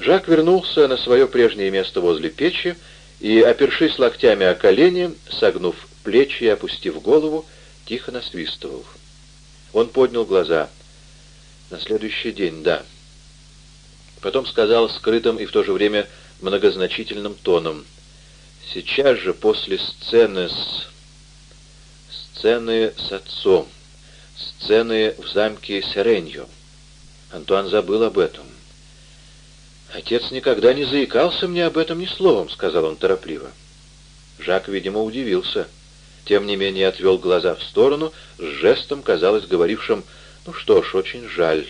Жак вернулся на свое прежнее место возле печи и, опершись локтями о колени, согнув плечи и опустив голову, тихо насвистывал. Он поднял глаза. На следующий день, да. Потом сказал скрытым и в то же время многозначительным тоном. Сейчас же, после сцены с... сцены с отцом, сцены в замке Сереньо. Антуан забыл об этом. «Отец никогда не заикался мне об этом ни словом», — сказал он торопливо. Жак, видимо, удивился. Тем не менее отвел глаза в сторону, с жестом, казалось, говорившим, «Ну что ж, очень жаль.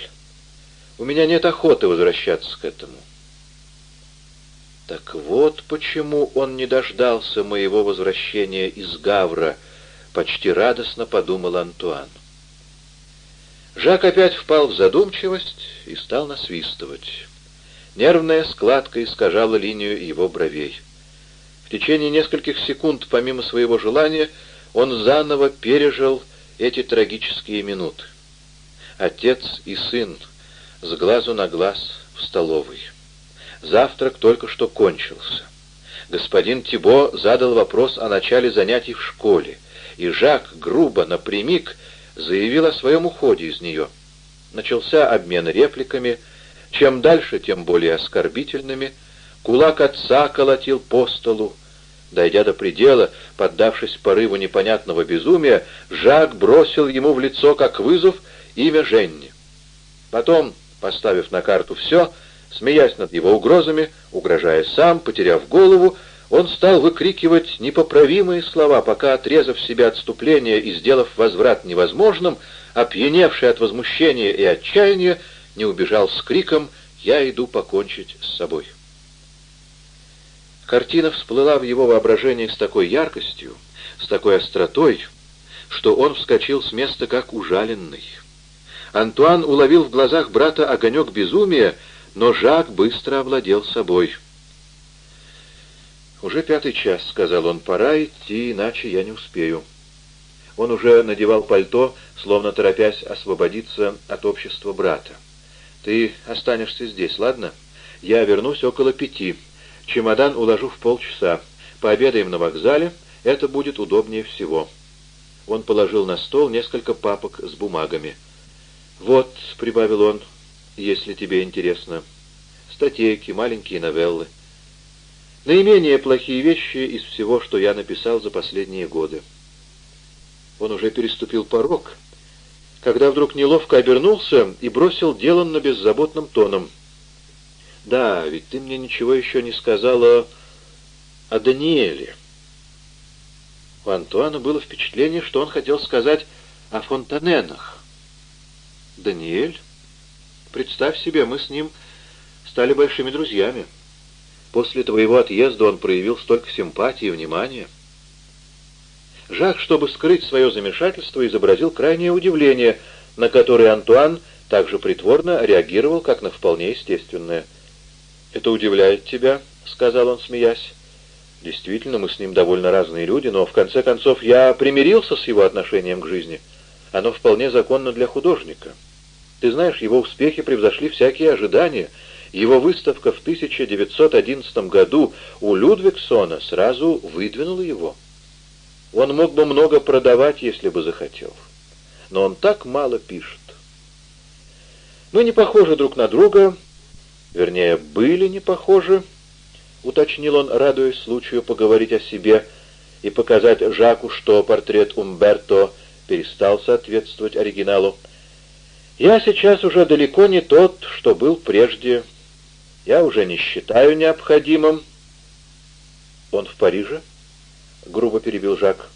У меня нет охоты возвращаться к этому». Так вот почему он не дождался моего возвращения из Гавра, почти радостно подумал Антуан. Жак опять впал в задумчивость и стал насвистывать. Нервная складка искажала линию его бровей. В течение нескольких секунд, помимо своего желания, он заново пережил эти трагические минуты. Отец и сын с глазу на глаз в столовой. Завтрак только что кончился. Господин Тибо задал вопрос о начале занятий в школе, и Жак грубо, напрямик, заявил о своем уходе из нее. Начался обмен репликами, чем дальше, тем более оскорбительными. Кулак отца колотил по столу. Дойдя до предела, поддавшись порыву непонятного безумия, Жак бросил ему в лицо, как вызов, имя Женни. Потом, поставив на карту все, смеясь над его угрозами, угрожая сам, потеряв голову, он стал выкрикивать непоправимые слова, пока, отрезав себя отступление и сделав возврат невозможным, опьяневший от возмущения и отчаяния, не убежал с криком «Я иду покончить с собой». Картина всплыла в его воображении с такой яркостью, с такой остротой, что он вскочил с места как ужаленный. Антуан уловил в глазах брата огонек безумия, но Жак быстро овладел собой — «Уже пятый час», — сказал он, — «пора идти, иначе я не успею». Он уже надевал пальто, словно торопясь освободиться от общества брата. «Ты останешься здесь, ладно? Я вернусь около пяти. Чемодан уложу в полчаса. Пообедаем на вокзале, это будет удобнее всего». Он положил на стол несколько папок с бумагами. «Вот», — прибавил он, — «если тебе интересно, статейки, маленькие новеллы». Наименее плохие вещи из всего, что я написал за последние годы. Он уже переступил порог, когда вдруг неловко обернулся и бросил деланно беззаботным тоном. «Да, ведь ты мне ничего еще не сказала о Даниэле». У Антуана было впечатление, что он хотел сказать о Фонтаненах. «Даниэль? Представь себе, мы с ним стали большими друзьями». После твоего отъезда он проявил столько симпатии и внимания. Жак, чтобы скрыть свое замешательство, изобразил крайнее удивление, на которое Антуан также притворно реагировал, как на вполне естественное. «Это удивляет тебя», — сказал он, смеясь. «Действительно, мы с ним довольно разные люди, но, в конце концов, я примирился с его отношением к жизни. Оно вполне законно для художника. Ты знаешь, его успехи превзошли всякие ожидания». Его выставка в 1911 году у Людвигсона сразу выдвинула его. Он мог бы много продавать, если бы захотел. Но он так мало пишет. Мы не похожи друг на друга, вернее, были не похожи, уточнил он, радуясь случаю поговорить о себе и показать Жаку, что портрет Умберто перестал соответствовать оригиналу. Я сейчас уже далеко не тот, что был прежде я уже не считаю необходимым. Он в Париже? Грубо перебил Жак.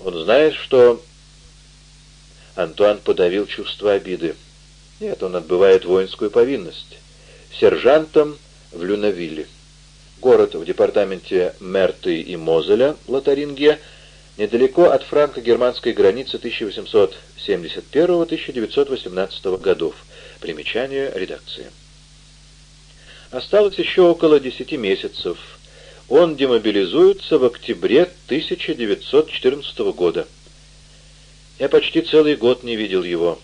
Он знает, что... Антуан подавил чувство обиды. Нет, он отбывает воинскую повинность. Сержантом в Люнавилле. Город в департаменте Мерты и Мозеля, Лотарингия, недалеко от франко-германской границы 1871-1918 годов. Примечание редакции. Осталось еще около десяти месяцев. Он демобилизуется в октябре 1914 года. Я почти целый год не видел его.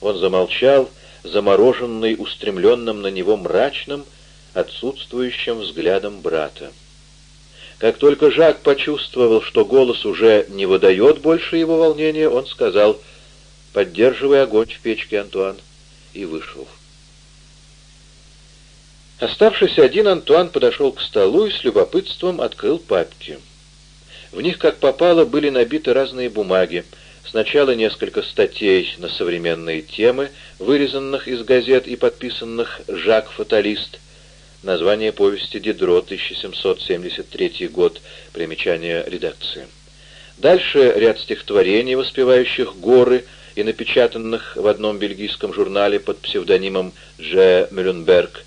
Он замолчал, замороженный устремленным на него мрачным, отсутствующим взглядом брата. Как только Жак почувствовал, что голос уже не выдает больше его волнения, он сказал «Поддерживай огонь в печке, Антуан», и вышел. Оставшись один, Антуан подошел к столу и с любопытством открыл папки. В них, как попало, были набиты разные бумаги. Сначала несколько статей на современные темы, вырезанных из газет и подписанных «Жак Фаталист», название повести «Дидро», 1773 год, примечание редакции. Дальше ряд стихотворений, воспевающих горы, и напечатанных в одном бельгийском журнале под псевдонимом Дж. Мюлленберг.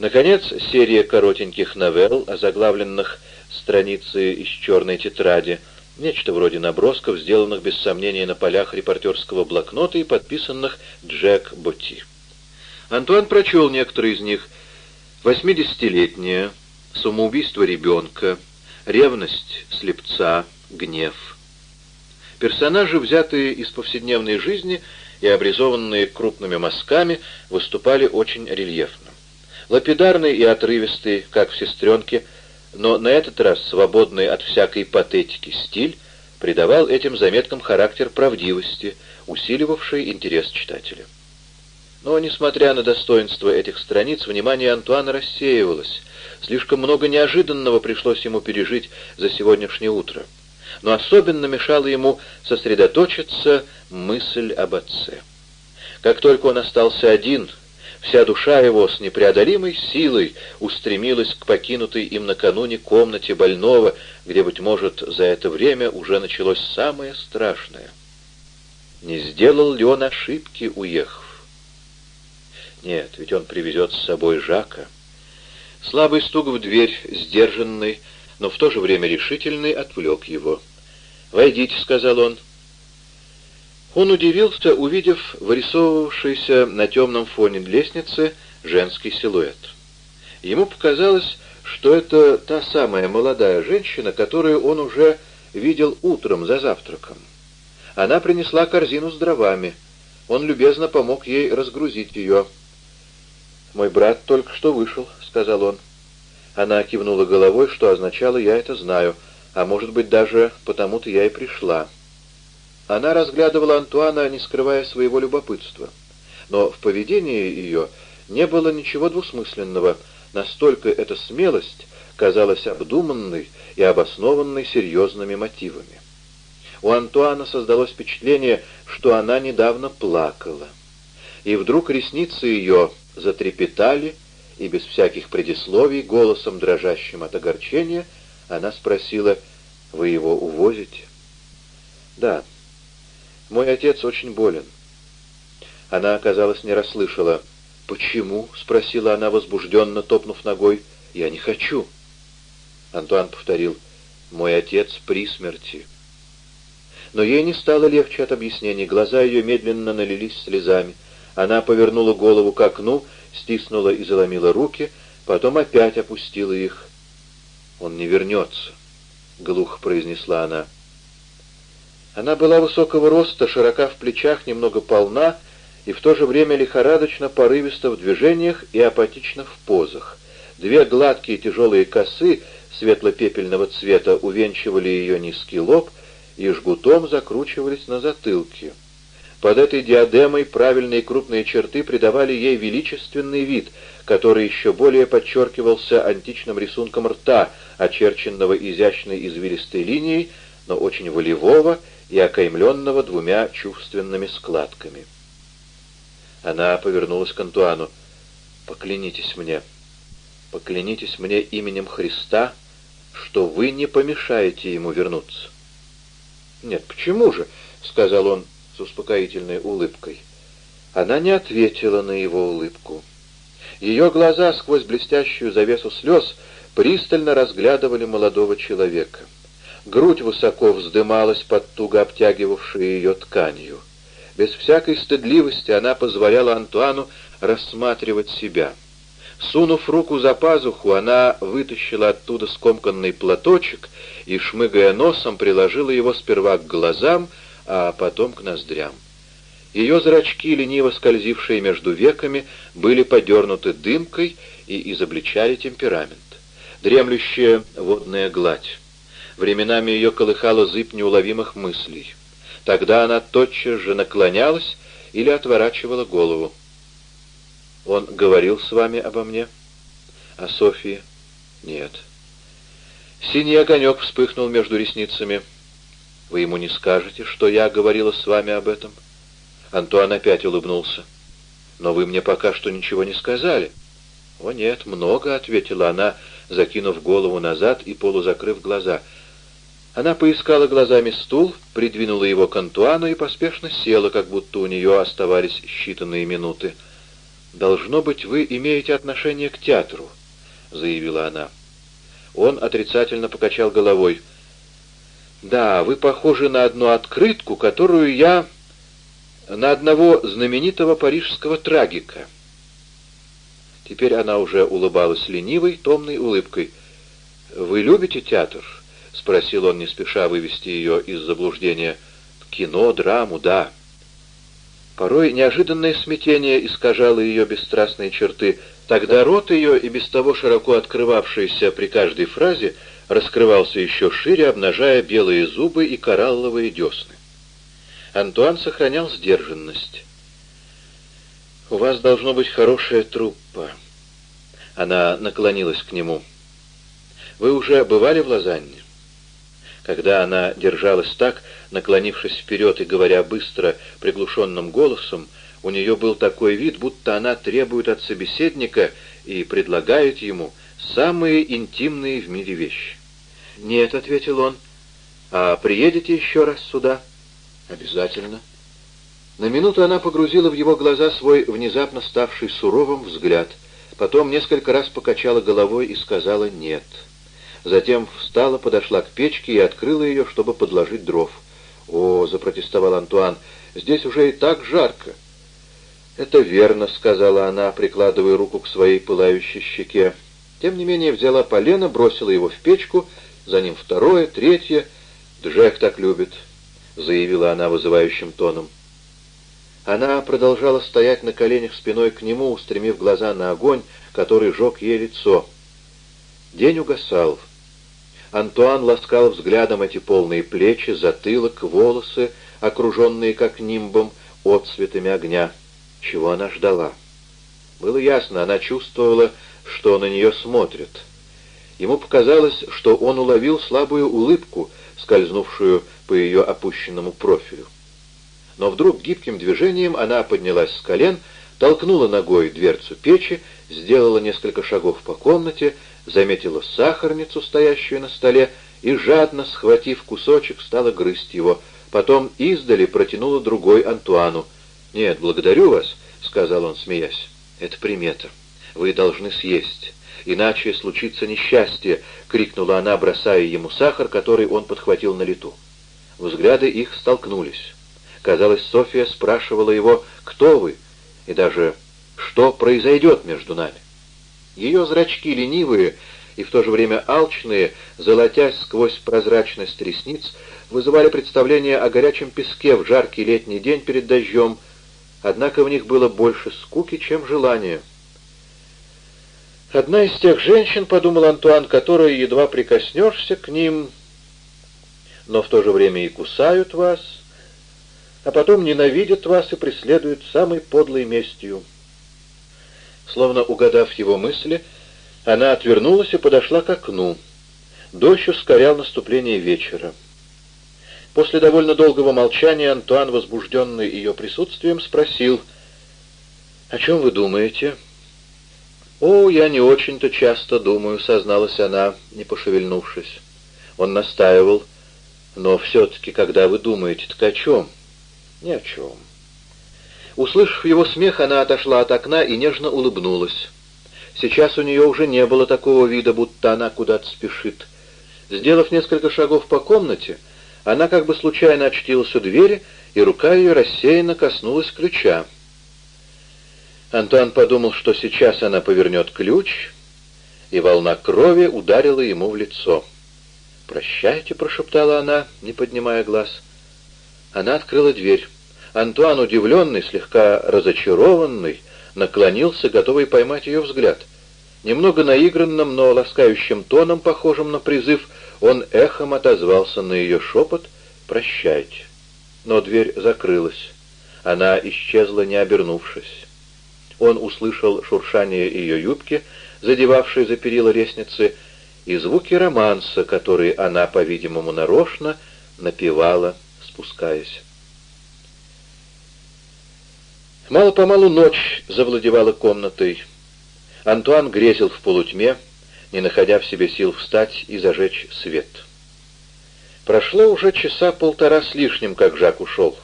Наконец, серия коротеньких новелл, озаглавленных страницы из черной тетради, нечто вроде набросков, сделанных без сомнения на полях репортерского блокнота и подписанных Джек Ботти. Антуан прочел некоторые из них. «Восьмидесятилетняя», «Самоубийство ребенка», «Ревность слепца», «Гнев». Персонажи, взятые из повседневной жизни и обрисованные крупными мазками, выступали очень рельефно. Лапидарный и отрывистый, как в «Сестренке», но на этот раз свободный от всякой патетики стиль придавал этим заметкам характер правдивости, усиливавший интерес читателя. Но, несмотря на достоинство этих страниц, внимание Антуана рассеивалось. Слишком много неожиданного пришлось ему пережить за сегодняшнее утро но особенно мешала ему сосредоточиться мысль об отце. Как только он остался один, вся душа его с непреодолимой силой устремилась к покинутой им накануне комнате больного, где, быть может, за это время уже началось самое страшное. Не сделал ли он ошибки, уехав? Нет, ведь он привезет с собой Жака. Слабый стук в дверь, сдержанный, но в то же время решительный, отвлек его. «Войдите», — сказал он. Он удивился, увидев вырисовывавшийся на темном фоне лестницы женский силуэт. Ему показалось, что это та самая молодая женщина, которую он уже видел утром за завтраком. Она принесла корзину с дровами. Он любезно помог ей разгрузить ее. «Мой брат только что вышел», — сказал он. Она кивнула головой, что означало «я это знаю», а может быть даже потому-то я и пришла. Она разглядывала Антуана, не скрывая своего любопытства. Но в поведении ее не было ничего двусмысленного, настолько эта смелость казалась обдуманной и обоснованной серьезными мотивами. У Антуана создалось впечатление, что она недавно плакала. И вдруг ресницы ее затрепетали, и без всяких предисловий, голосом дрожащим от огорчения, она спросила, «Вы его увозите?» «Да. Мой отец очень болен». Она, оказалось, не расслышала. «Почему?» — спросила она, возбужденно топнув ногой. «Я не хочу». Антуан повторил. «Мой отец при смерти». Но ей не стало легче от объяснений. Глаза ее медленно налились слезами. Она повернула голову к окну, стиснула и заломила руки, потом опять опустила их. «Он не вернется», — глухо произнесла она. Она была высокого роста, широка в плечах, немного полна и в то же время лихорадочно порывиста в движениях и апатично в позах. Две гладкие тяжелые косы светло-пепельного цвета увенчивали ее низкий лоб и жгутом закручивались на затылке. Под этой диадемой правильные крупные черты придавали ей величественный вид, который еще более подчеркивался античным рисунком рта, очерченного изящной извилистой линией, но очень волевого и окаймленного двумя чувственными складками. Она повернулась к Антуану. «Поклянитесь мне, поклянитесь мне именем Христа, что вы не помешаете ему вернуться». «Нет, почему же?» — сказал он с успокоительной улыбкой. Она не ответила на его улыбку. Ее глаза сквозь блестящую завесу слез пристально разглядывали молодого человека. Грудь высоко вздымалась под туго обтягивавшей ее тканью. Без всякой стыдливости она позволяла Антуану рассматривать себя. Сунув руку за пазуху, она вытащила оттуда скомканный платочек и, шмыгая носом, приложила его сперва к глазам, а потом к ноздрям. Ее зрачки, лениво скользившие между веками, были подернуты дымкой и изобличали темперамент. Дремлющая водная гладь. Временами ее колыхала зыб неуловимых мыслей. Тогда она тотчас же наклонялась или отворачивала голову. «Он говорил с вами обо мне?» «О Софии?» «Нет». Синий огонек вспыхнул между ресницами. «Вы ему не скажете, что я говорила с вами об этом?» Антуан опять улыбнулся. «Но вы мне пока что ничего не сказали». «О нет, много», — ответила она, закинув голову назад и полузакрыв глаза. Она поискала глазами стул, придвинула его к Антуану и поспешно села, как будто у нее оставались считанные минуты. «Должно быть, вы имеете отношение к театру», — заявила она. Он отрицательно покачал головой. «Да, вы похожи на одну открытку, которую я на одного знаменитого парижского трагика. Теперь она уже улыбалась ленивой, томной улыбкой. «Вы любите театр?» — спросил он, не спеша вывести ее из заблуждения. «Кино, драму, да». Порой неожиданное смятение искажало ее бесстрастные черты. Тогда рот ее, и без того широко открывавшийся при каждой фразе, раскрывался еще шире, обнажая белые зубы и коралловые десны. Антуан сохранял сдержанность. «У вас должно быть хорошая труппа». Она наклонилась к нему. «Вы уже бывали в Лозанне?» Когда она держалась так, наклонившись вперед и говоря быстро, приглушенным голосом, у нее был такой вид, будто она требует от собеседника и предлагает ему самые интимные в мире вещи. «Нет», — ответил он, — «а приедете еще раз сюда?» «Обязательно». На минуту она погрузила в его глаза свой внезапно ставший суровым взгляд, потом несколько раз покачала головой и сказала «нет». Затем встала, подошла к печке и открыла ее, чтобы подложить дров. «О!» — запротестовал Антуан. «Здесь уже и так жарко». «Это верно», — сказала она, прикладывая руку к своей пылающей щеке. Тем не менее взяла полено, бросила его в печку, за ним второе, третье. Джек так любит. — заявила она вызывающим тоном. Она продолжала стоять на коленях спиной к нему, устремив глаза на огонь, который жег ей лицо. День угасал. Антуан ласкал взглядом эти полные плечи, затылок, волосы, окруженные как нимбом, отцветами огня. Чего она ждала? Было ясно, она чувствовала, что на нее смотрят. Ему показалось, что он уловил слабую улыбку, скользнувшую по ее опущенному профилю. Но вдруг гибким движением она поднялась с колен, толкнула ногой дверцу печи, сделала несколько шагов по комнате, заметила сахарницу, стоящую на столе, и, жадно схватив кусочек, стала грызть его. Потом издали протянула другой Антуану. «Нет, благодарю вас», — сказал он, смеясь. «Это примета. Вы должны съесть иначе случится несчастье!» — крикнула она, бросая ему сахар, который он подхватил на лету. Взгляды их столкнулись. Казалось, София спрашивала его «Кто вы?» и даже «Что произойдет между нами?» Ее зрачки ленивые и в то же время алчные, золотясь сквозь прозрачность ресниц, вызывали представление о горячем песке в жаркий летний день перед дождем, однако в них было больше скуки, чем желания. Одна из тех женщин, — подумал Антуан, — которые едва прикоснешься к ним, но в то же время и кусают вас, а потом ненавидят вас и преследуют самой подлой местью. Словно угадав его мысли, она отвернулась и подошла к окну. Дождь ускорял наступление вечера. После довольно долгого молчания Антуан, возбужденный ее присутствием, спросил, «О чем вы думаете?» «О, я не очень-то часто думаю», — созналась она, не пошевельнувшись. Он настаивал. «Но все-таки, когда вы думаете, так о чем?» «Ни о чем». Услышав его смех, она отошла от окна и нежно улыбнулась. Сейчас у нее уже не было такого вида, будто она куда-то спешит. Сделав несколько шагов по комнате, она как бы случайно очтилась у двери, и рука ее рассеянно коснулась ключа. Антуан подумал, что сейчас она повернет ключ, и волна крови ударила ему в лицо. «Прощайте», — прошептала она, не поднимая глаз. Она открыла дверь. Антуан, удивленный, слегка разочарованный, наклонился, готовый поймать ее взгляд. Немного наигранным, но ласкающим тоном, похожим на призыв, он эхом отозвался на ее шепот «Прощайте». Но дверь закрылась. Она исчезла, не обернувшись. Он услышал шуршание ее юбки, задевавшей за перила лестницы, и звуки романса, которые она, по-видимому, нарочно напевала, спускаясь. Мало-помалу ночь завладевала комнатой. Антуан грезил в полутьме, не находя в себе сил встать и зажечь свет. Прошло уже часа полтора с лишним, как Жак ушел.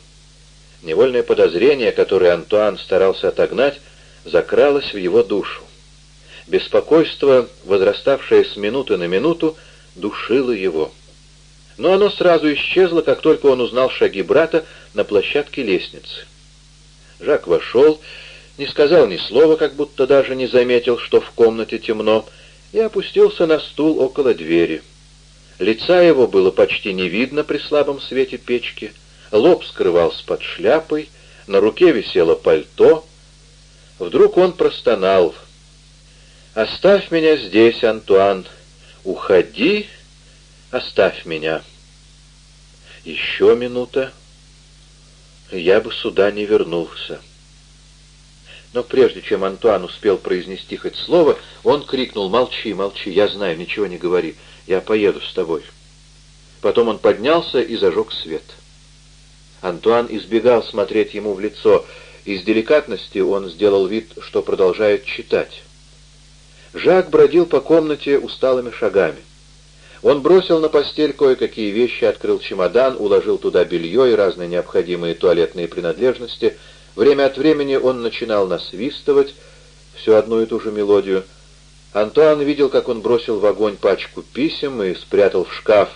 Невольное подозрение, которое Антуан старался отогнать, закралось в его душу. Беспокойство, возраставшее с минуты на минуту, душило его. Но оно сразу исчезло, как только он узнал шаги брата на площадке лестницы. Жак вошел, не сказал ни слова, как будто даже не заметил, что в комнате темно, и опустился на стул около двери. Лица его было почти не видно при слабом свете печки, лоб скрывался под шляпой, на руке висело пальто. Вдруг он простонал — «Оставь меня здесь, Антуан. Уходи, оставь меня». Еще минута. Я бы сюда не вернулся. Но прежде чем Антуан успел произнести хоть слово, он крикнул «Молчи, молчи, я знаю, ничего не говори, я поеду с тобой». Потом он поднялся и зажег свет. Антуан избегал смотреть ему в лицо. Из деликатности он сделал вид, что продолжает читать. Жак бродил по комнате усталыми шагами. Он бросил на постель кое-какие вещи, открыл чемодан, уложил туда белье и разные необходимые туалетные принадлежности. Время от времени он начинал насвистывать всю одну и ту же мелодию. Антуан видел, как он бросил в огонь пачку писем и спрятал в шкаф,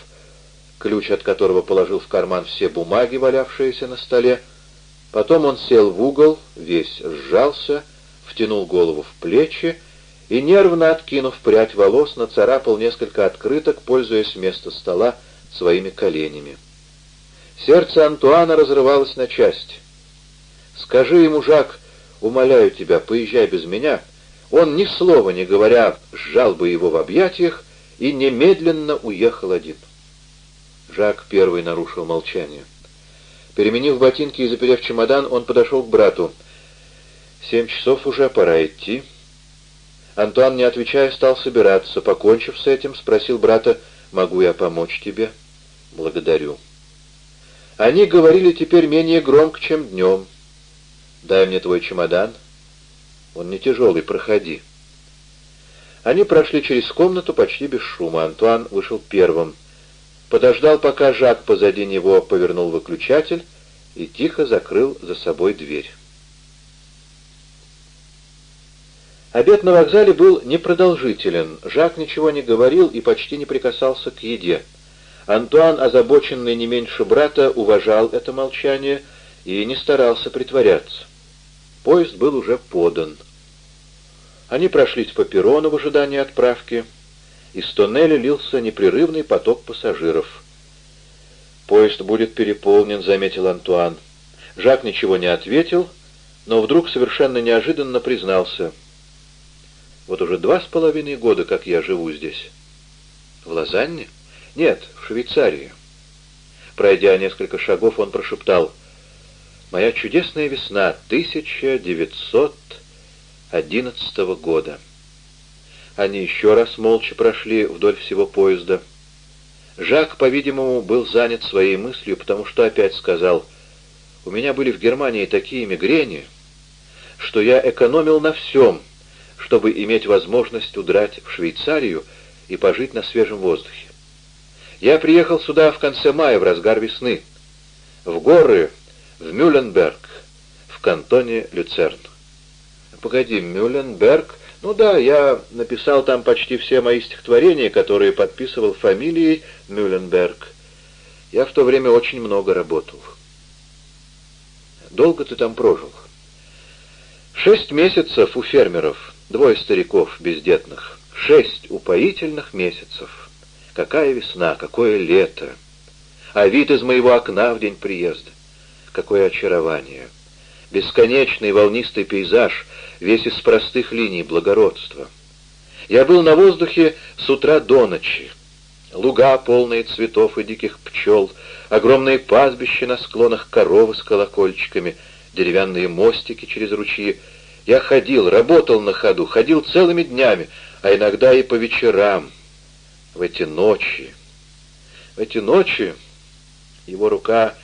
ключ от которого положил в карман все бумаги, валявшиеся на столе. Потом он сел в угол, весь сжался, втянул голову в плечи и, нервно откинув прядь волос, нацарапал несколько открыток, пользуясь вместо стола своими коленями. Сердце Антуана разрывалось на части. «Скажи ему, Жак, умоляю тебя, поезжай без меня». Он, ни слова не говоря, сжал бы его в объятиях и немедленно уехал один. Жак первый нарушил молчание. Переменив ботинки и заперев чемодан, он подошел к брату. «Семь часов уже, пора идти». Антуан, не отвечая, стал собираться. Покончив с этим, спросил брата, «Могу я помочь тебе?» «Благодарю». Они говорили теперь менее громко, чем днем. «Дай мне твой чемодан». «Он не тяжелый, проходи». Они прошли через комнату почти без шума. Антуан вышел первым. Подождал, пока Жак позади него повернул выключатель и тихо закрыл за собой дверь. Обед на вокзале был непродолжителен. Жак ничего не говорил и почти не прикасался к еде. Антуан, озабоченный не меньше брата, уважал это молчание и не старался притворяться. Поезд был уже подан. Они прошлись по перрону в ожидании отправки. Из тоннеля лился непрерывный поток пассажиров. «Поезд будет переполнен», — заметил Антуан. Жак ничего не ответил, но вдруг совершенно неожиданно признался — вот уже два с половиной года, как я живу здесь. В Лозанне? Нет, в Швейцарии. Пройдя несколько шагов, он прошептал. «Моя чудесная весна 1911 года». Они еще раз молча прошли вдоль всего поезда. Жак, по-видимому, был занят своей мыслью, потому что опять сказал, «У меня были в Германии такие мигрени, что я экономил на всем, чтобы иметь возможность удрать в Швейцарию и пожить на свежем воздухе. Я приехал сюда в конце мая, в разгар весны, в горы, в Мюлленберг, в кантоне Люцерн. Погоди, Мюлленберг? Ну да, я написал там почти все мои стихотворения, которые подписывал фамилией Мюлленберг. Я в то время очень много работал. Долго ты там прожил? Шесть месяцев у фермеров. Двое стариков бездетных. Шесть упоительных месяцев. Какая весна, какое лето. А вид из моего окна в день приезда. какое очарование! Бесконечный волнистый пейзаж, весь из простых линий благородства. Я был на воздухе с утра до ночи. Луга, полные цветов и диких пчел, огромные пастбища на склонах коровы с колокольчиками, деревянные мостики через ручьи. Я ходил, работал на ходу, ходил целыми днями, а иногда и по вечерам, в эти ночи. В эти ночи его рука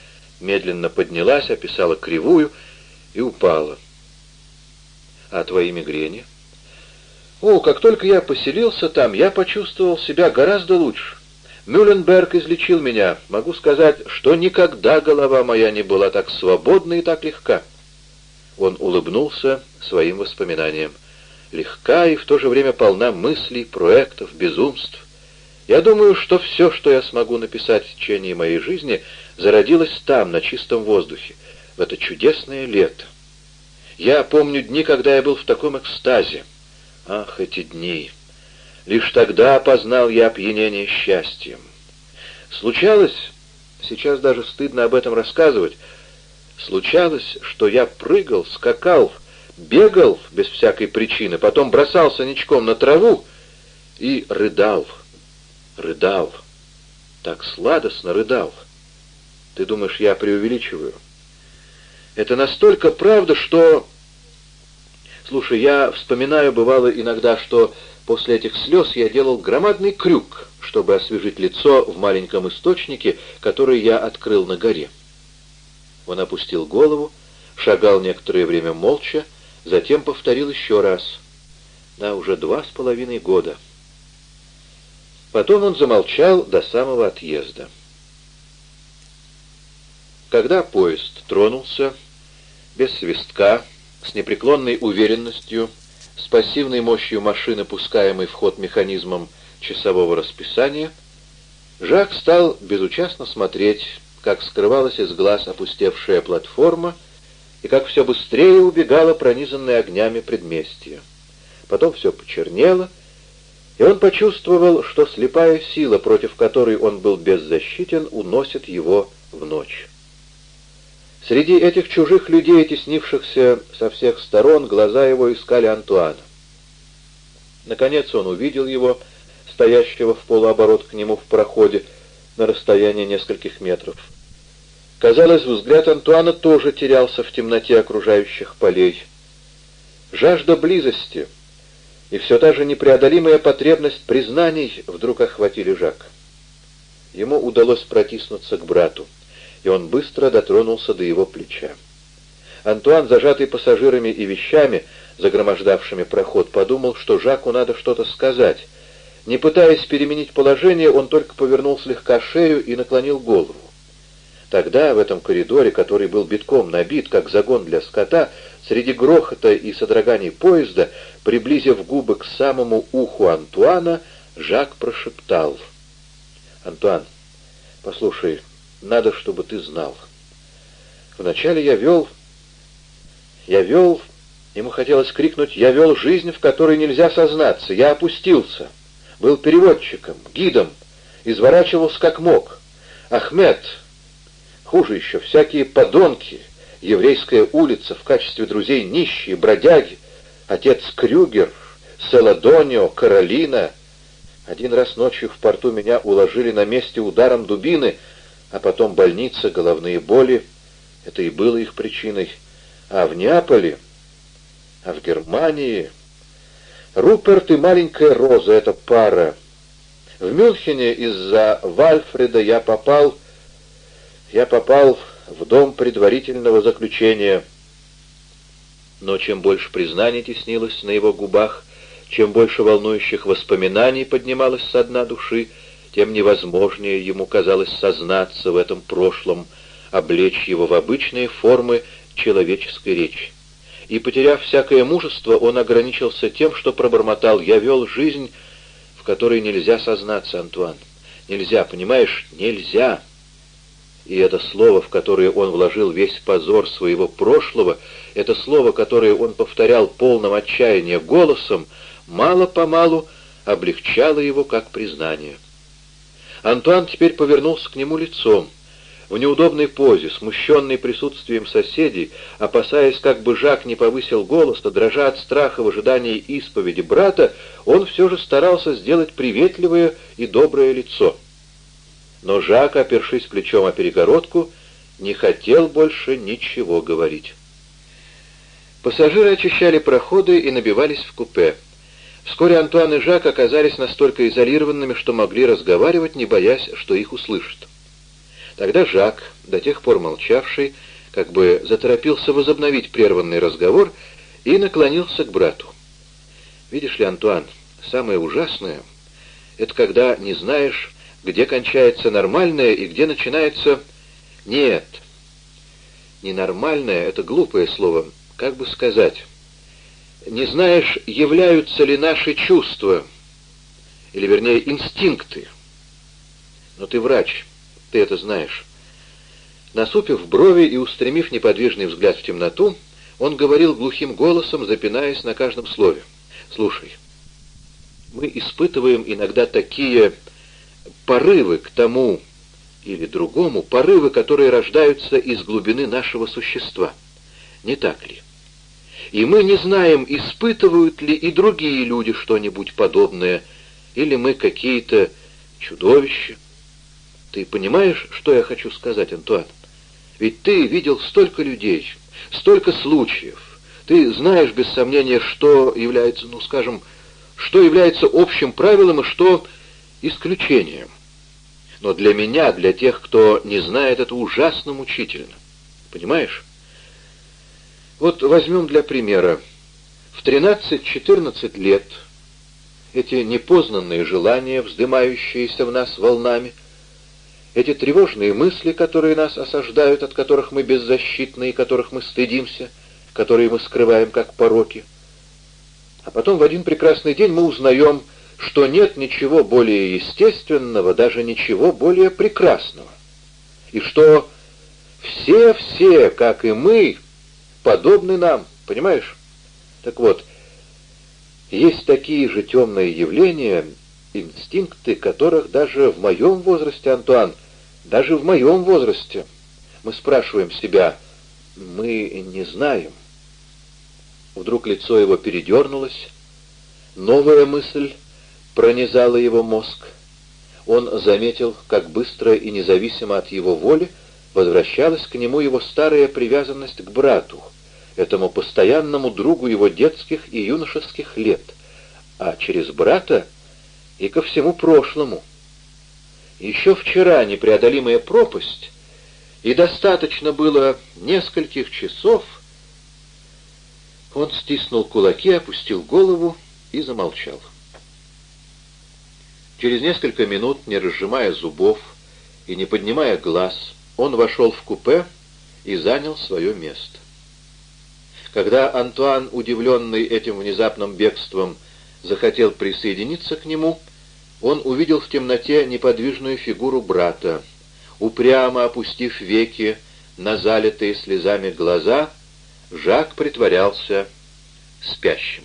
медленно поднялась, описала кривую и упала. А твои мигрени? О, как только я поселился там, я почувствовал себя гораздо лучше. Мюлленберг излечил меня. Могу сказать, что никогда голова моя не была так свободна и так легка. Он улыбнулся своим воспоминаниям. Легка и в то же время полна мыслей, проектов, безумств. Я думаю, что все, что я смогу написать в течение моей жизни, зародилось там, на чистом воздухе, в это чудесное лето. Я помню дни, когда я был в таком экстазе. Ах, эти дни! Лишь тогда познал я опьянение счастьем. Случалось, сейчас даже стыдно об этом рассказывать, случалось, что я прыгал, скакал, бегал без всякой причины, потом бросался ничком на траву и рыдал, рыдал, так сладостно рыдал. Ты думаешь, я преувеличиваю? Это настолько правда, что... Слушай, я вспоминаю, бывало иногда, что После этих слез я делал громадный крюк, чтобы освежить лицо в маленьком источнике, который я открыл на горе. Он опустил голову, шагал некоторое время молча, затем повторил еще раз. Да, уже два с половиной года. Потом он замолчал до самого отъезда. Когда поезд тронулся, без свистка, с непреклонной уверенностью, с пассивной мощью машины, пускаемой в ход механизмом часового расписания, Жак стал безучастно смотреть, как скрывалась из глаз опустевшая платформа и как все быстрее убегала пронизанная огнями предместье. Потом все почернело, и он почувствовал, что слепая сила, против которой он был беззащитен, уносит его в ночь. Среди этих чужих людей, теснившихся со всех сторон, глаза его искали Антуана. Наконец он увидел его, стоящего в полуоборот к нему в проходе, на расстоянии нескольких метров. Казалось, взгляд Антуана тоже терялся в темноте окружающих полей. Жажда близости и все та же непреодолимая потребность признаний вдруг охватили Жак. Ему удалось протиснуться к брату и он быстро дотронулся до его плеча. Антуан, зажатый пассажирами и вещами, загромождавшими проход, подумал, что Жаку надо что-то сказать. Не пытаясь переменить положение, он только повернул слегка шею и наклонил голову. Тогда в этом коридоре, который был битком набит, как загон для скота, среди грохота и содроганий поезда, приблизив губы к самому уху Антуана, Жак прошептал. «Антуан, послушай, надо, чтобы ты знал. Вначале я вел... Я вел... Ему хотелось крикнуть, я вел жизнь, в которой нельзя сознаться. Я опустился. Был переводчиком, гидом. Изворачивался как мог. Ахмед. Хуже еще, всякие подонки. Еврейская улица в качестве друзей нищие, бродяги. Отец Крюгер, Селадонио, Каролина. Один раз ночью в порту меня уложили на месте ударом дубины — а потом больница, головные боли. Это и было их причиной. А в Неаполе, а в Германии... Руперт и маленькая Роза — это пара. В Мюнхене из-за Вальфреда я попал... Я попал в дом предварительного заключения. Но чем больше признаний теснилось на его губах, чем больше волнующих воспоминаний поднималось со дна души, тем невозможнее ему казалось сознаться в этом прошлом, облечь его в обычные формы человеческой речи. И, потеряв всякое мужество, он ограничился тем, что пробормотал «Я вел жизнь, в которой нельзя сознаться, Антуан. Нельзя, понимаешь, нельзя». И это слово, в которое он вложил весь позор своего прошлого, это слово, которое он повторял полным отчаяния голосом, мало-помалу облегчало его как признание. Антуан теперь повернулся к нему лицом. В неудобной позе, смущенный присутствием соседей, опасаясь, как бы Жак не повысил голоса, дрожа от страха в ожидании исповеди брата, он все же старался сделать приветливое и доброе лицо. Но Жак, опершись плечом о перегородку, не хотел больше ничего говорить. Пассажиры очищали проходы и набивались в купе. Вскоре Антуан и Жак оказались настолько изолированными, что могли разговаривать, не боясь, что их услышат. Тогда Жак, до тех пор молчавший, как бы заторопился возобновить прерванный разговор и наклонился к брату. «Видишь ли, Антуан, самое ужасное — это когда не знаешь, где кончается нормальное и где начинается... Нет, ненормальное — это глупое слово, как бы сказать...» не знаешь, являются ли наши чувства, или, вернее, инстинкты. Но ты врач, ты это знаешь. Насупив брови и устремив неподвижный взгляд в темноту, он говорил глухим голосом, запинаясь на каждом слове. «Слушай, мы испытываем иногда такие порывы к тому или другому, порывы, которые рождаются из глубины нашего существа. Не так ли? и мы не знаем, испытывают ли и другие люди что-нибудь подобное, или мы какие-то чудовища. Ты понимаешь, что я хочу сказать, Антуан? Ведь ты видел столько людей, столько случаев. Ты знаешь, без сомнения, что является, ну, скажем, что является общим правилом и что исключением. Но для меня, для тех, кто не знает, это ужасно мучительно. Понимаешь? Вот возьмем для примера. В 13-14 лет эти непознанные желания, вздымающиеся в нас волнами, эти тревожные мысли, которые нас осаждают, от которых мы беззащитны и которых мы стыдимся, которые мы скрываем как пороки. А потом в один прекрасный день мы узнаем, что нет ничего более естественного, даже ничего более прекрасного. И что все-все, как и мы, подобны нам, понимаешь? Так вот, есть такие же темные явления, инстинкты, которых даже в моем возрасте, Антуан, даже в моем возрасте, мы спрашиваем себя, мы не знаем. Вдруг лицо его передернулось, новая мысль пронизала его мозг. Он заметил, как быстро и независимо от его воли возвращалась к нему его старая привязанность к брату, этому постоянному другу его детских и юношеских лет, а через брата и ко всему прошлому. Еще вчера непреодолимая пропасть, и достаточно было нескольких часов. Он стиснул кулаки, опустил голову и замолчал. Через несколько минут, не разжимая зубов и не поднимая глаз, он вошел в купе и занял свое место. Когда Антуан, удивленный этим внезапным бегством, захотел присоединиться к нему, он увидел в темноте неподвижную фигуру брата. Упрямо опустив веки на залитые слезами глаза, Жак притворялся спящим.